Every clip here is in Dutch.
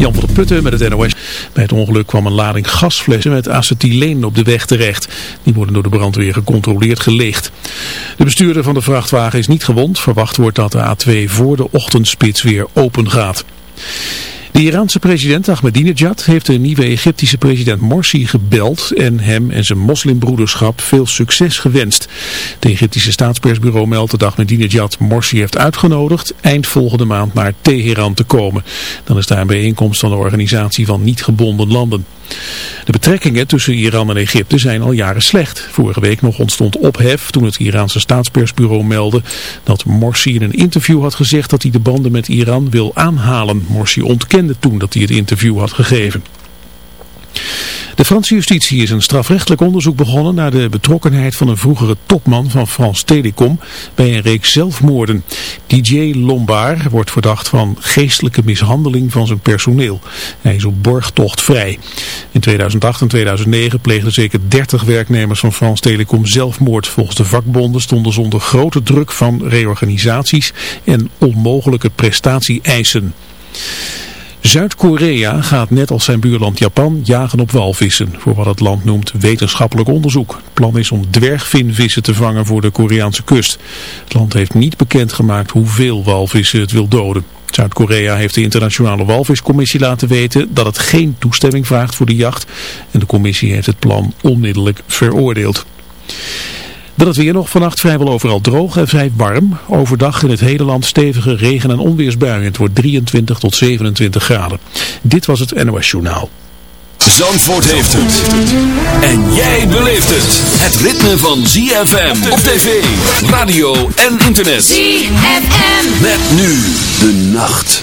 Jan van der Putten met het NOS. Bij het ongeluk kwam een lading gasflessen met acetyleen op de weg terecht. Die worden door de brandweer gecontroleerd geleegd. De bestuurder van de vrachtwagen is niet gewond. Verwacht wordt dat de A2 voor de ochtendspits weer open gaat. De Iraanse president Ahmadinejad heeft de nieuwe Egyptische president Morsi gebeld en hem en zijn moslimbroederschap veel succes gewenst. Het Egyptische staatspersbureau meldt dat Ahmadinejad Morsi heeft uitgenodigd eind volgende maand naar Teheran te komen. Dan is daar een bijeenkomst van de organisatie van niet gebonden landen. De betrekkingen tussen Iran en Egypte zijn al jaren slecht. Vorige week nog ontstond ophef toen het Iraanse staatspersbureau meldde dat Morsi in een interview had gezegd dat hij de banden met Iran wil aanhalen. Morsi ontkende toen dat hij het interview had gegeven. De Franse justitie is een strafrechtelijk onderzoek begonnen naar de betrokkenheid van een vroegere topman van France Telecom bij een reeks zelfmoorden. DJ Lombard wordt verdacht van geestelijke mishandeling van zijn personeel. Hij is op borgtocht vrij. In 2008 en 2009 pleegden zeker 30 werknemers van France Telecom zelfmoord. Volgens de vakbonden stonden ze onder grote druk van reorganisaties en onmogelijke prestatie-eisen. Zuid-Korea gaat net als zijn buurland Japan jagen op walvissen, voor wat het land noemt wetenschappelijk onderzoek. Het plan is om dwergvinvissen te vangen voor de Koreaanse kust. Het land heeft niet bekendgemaakt hoeveel walvissen het wil doden. Zuid-Korea heeft de internationale walviscommissie laten weten dat het geen toestemming vraagt voor de jacht en de commissie heeft het plan onmiddellijk veroordeeld. Dan het weer nog vannacht vrijwel overal droog en vrij warm. Overdag in het hele land stevige regen- en onweersbuien. Het wordt 23 tot 27 graden. Dit was het NOS Journaal. Zandvoort heeft het. En jij beleeft het. Het ritme van ZFM op tv, radio en internet. ZFM. Met nu de nacht.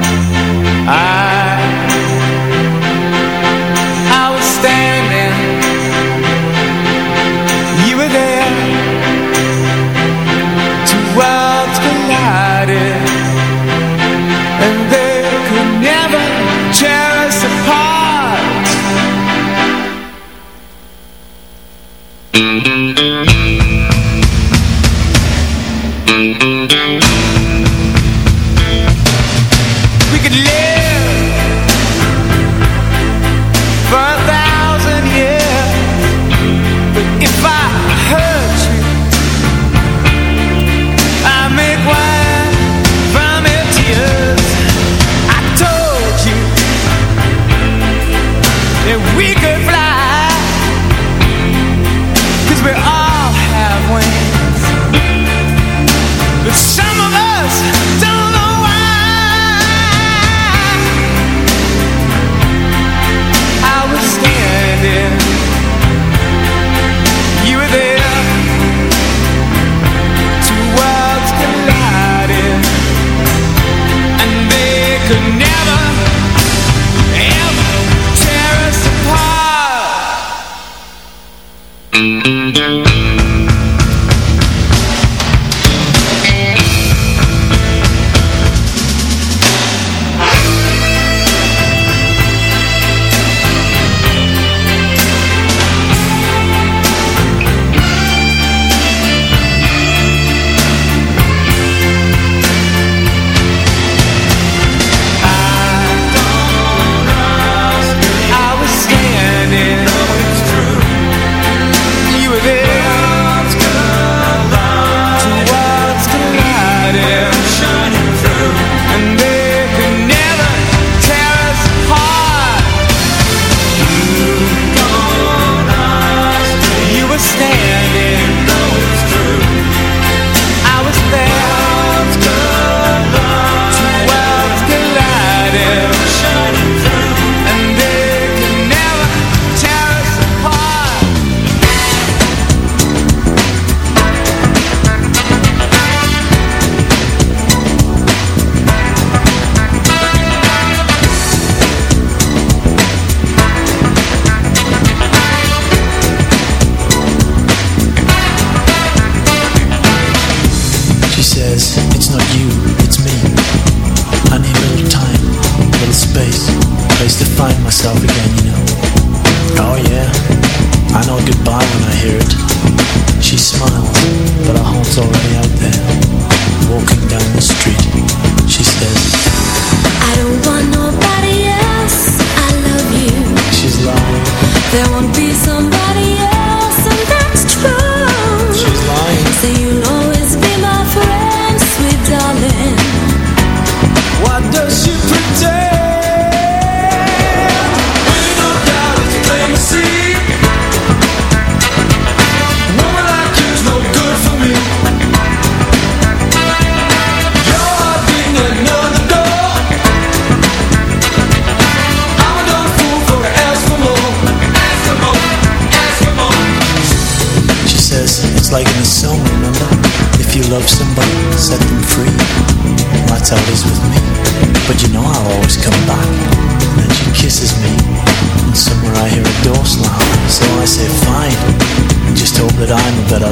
there with me. But you know I'll always come back. And then she kisses me. And somewhere I hear a door slam. So I say fine. And just hope that I'm a better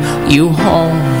you home.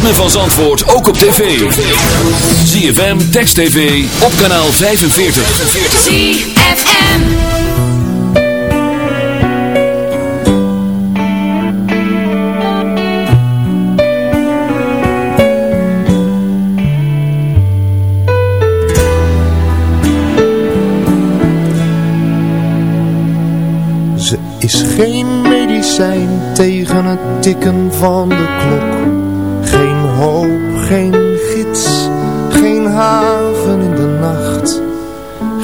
Ritme van Zandvoort ook op tv. ZFM, Text TV, op kanaal 45. ZFM. Ze is geen medicijn tegen het tikken van de klok.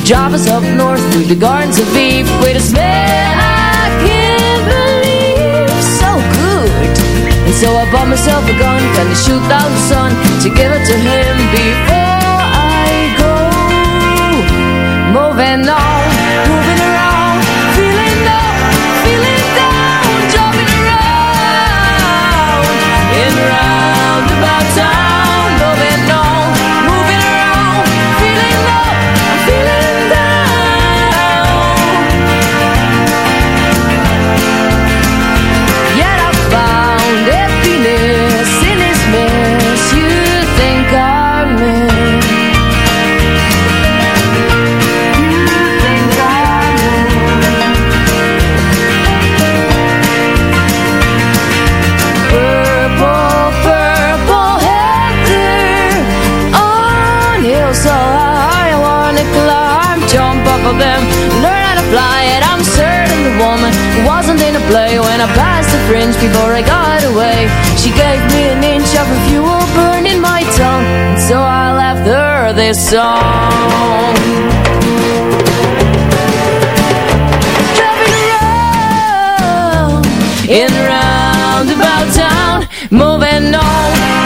to us up north through the gardens of Eve with a smell I can't believe. So good. And so I bought myself a gun, gonna shoot down the sun to give it to him before I'm certain the woman wasn't in a play when I passed the fringe before I got away. She gave me an inch of her fuel burning my tongue, so I left her this song. In roundabout town, moving on,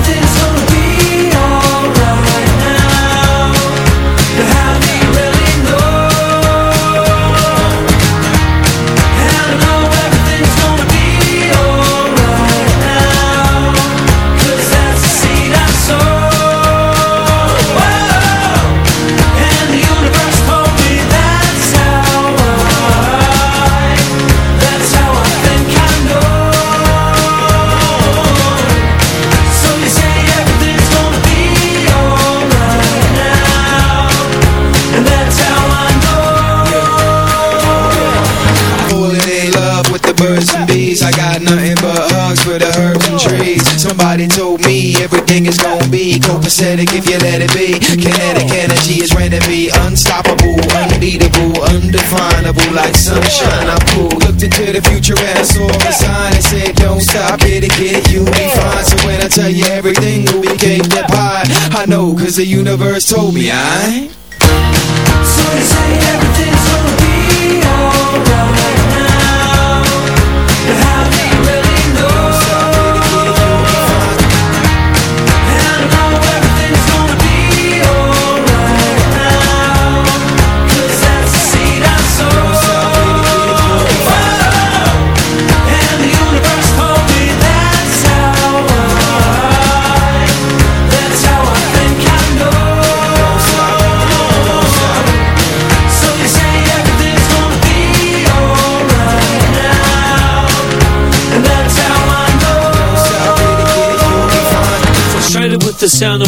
everything is gonna be copacetic if you let it be. Kinetic energy is ready to be unstoppable, unbeatable, undefinable, like sunshine. I'm. Looked into the future and I saw a sign that said, Don't stop, get it, get it, you'll be fine. So when I tell you everything be cake that pie, I know, cause the universe told me I.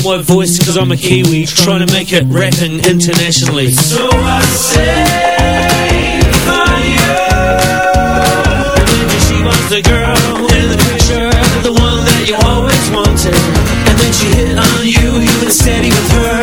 my voice Cause I'm a Kiwi Trying to make it rapping internationally. So I say for you She was the girl in the picture The one that you always wanted. And then she hit on you You were steady with her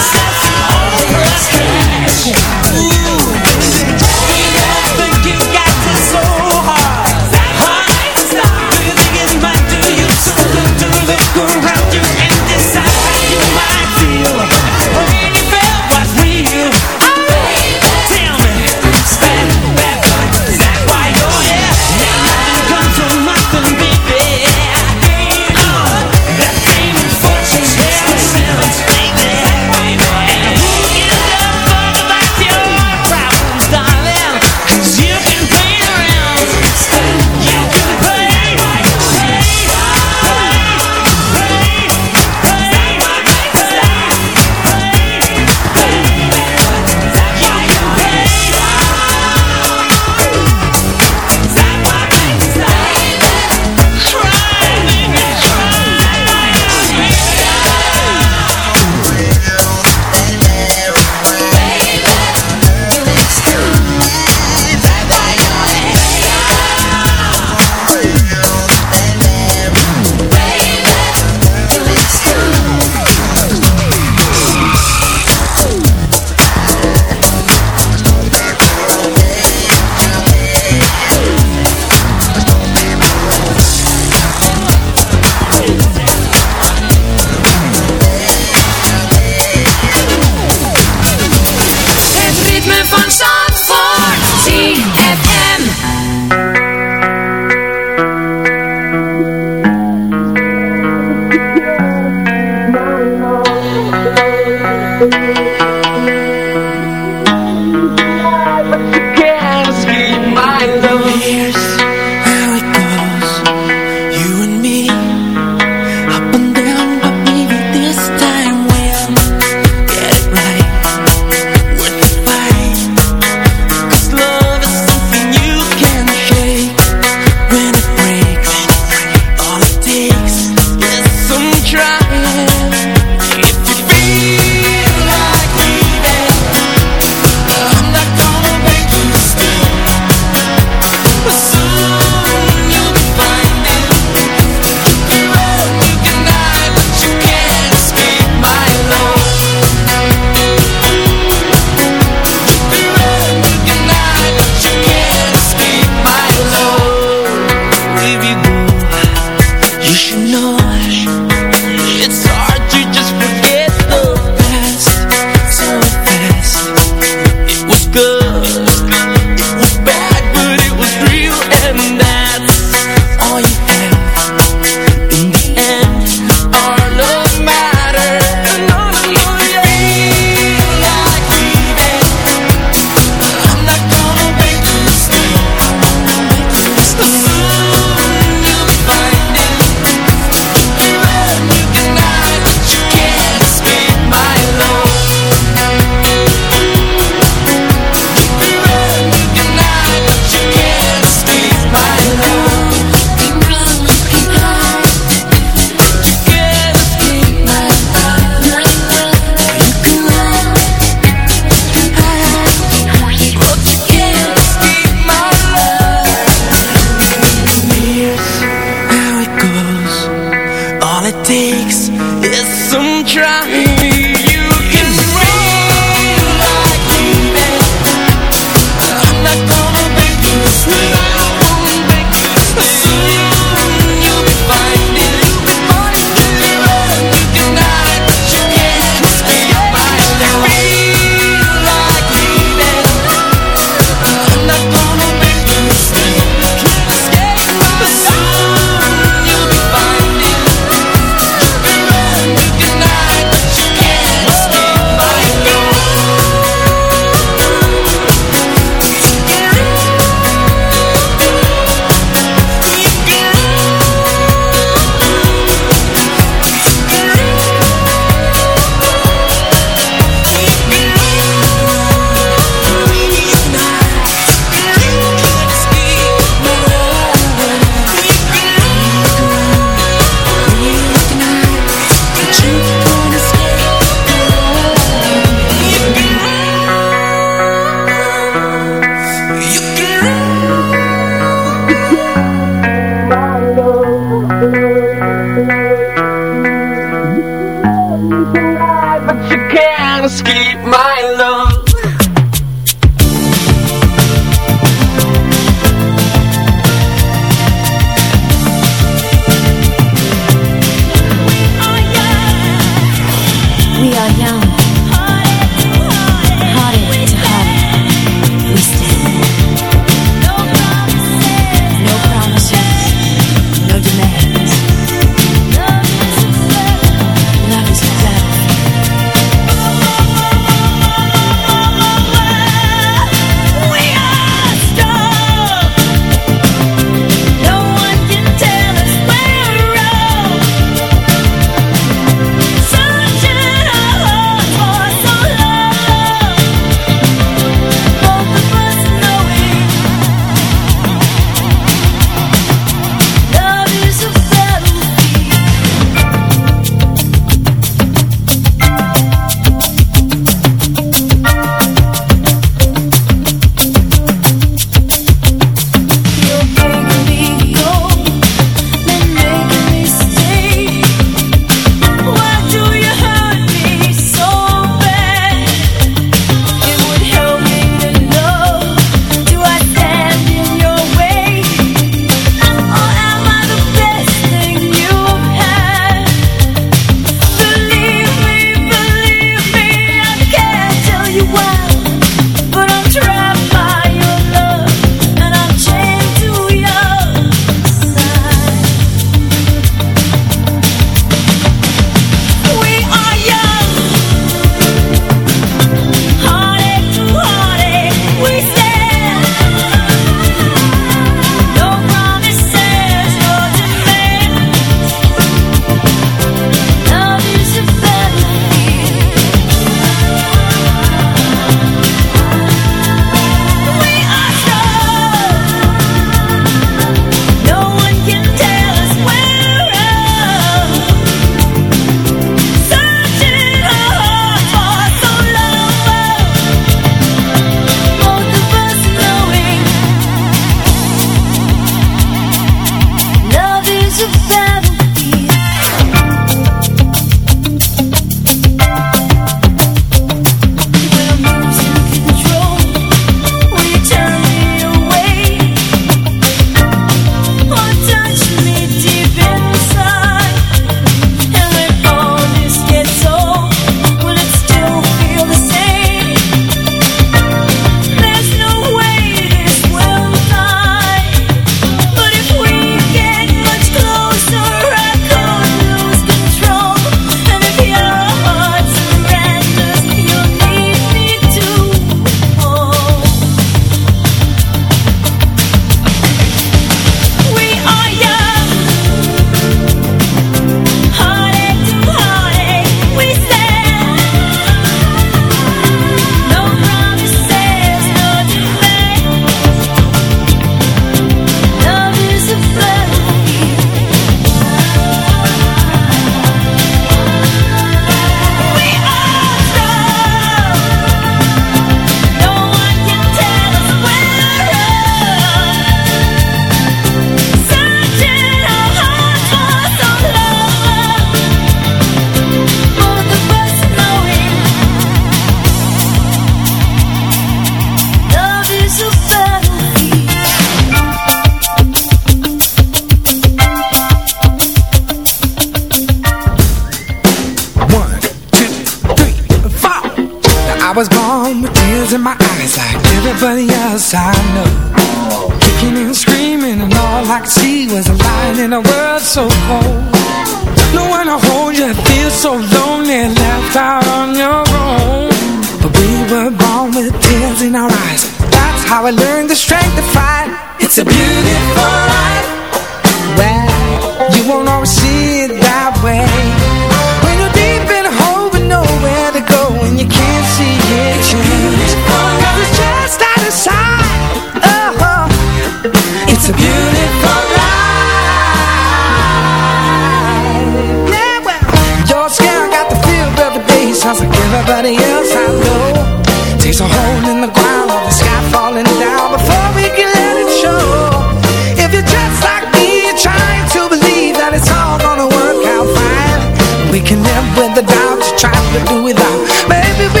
the doubt you tried to do without. Maybe we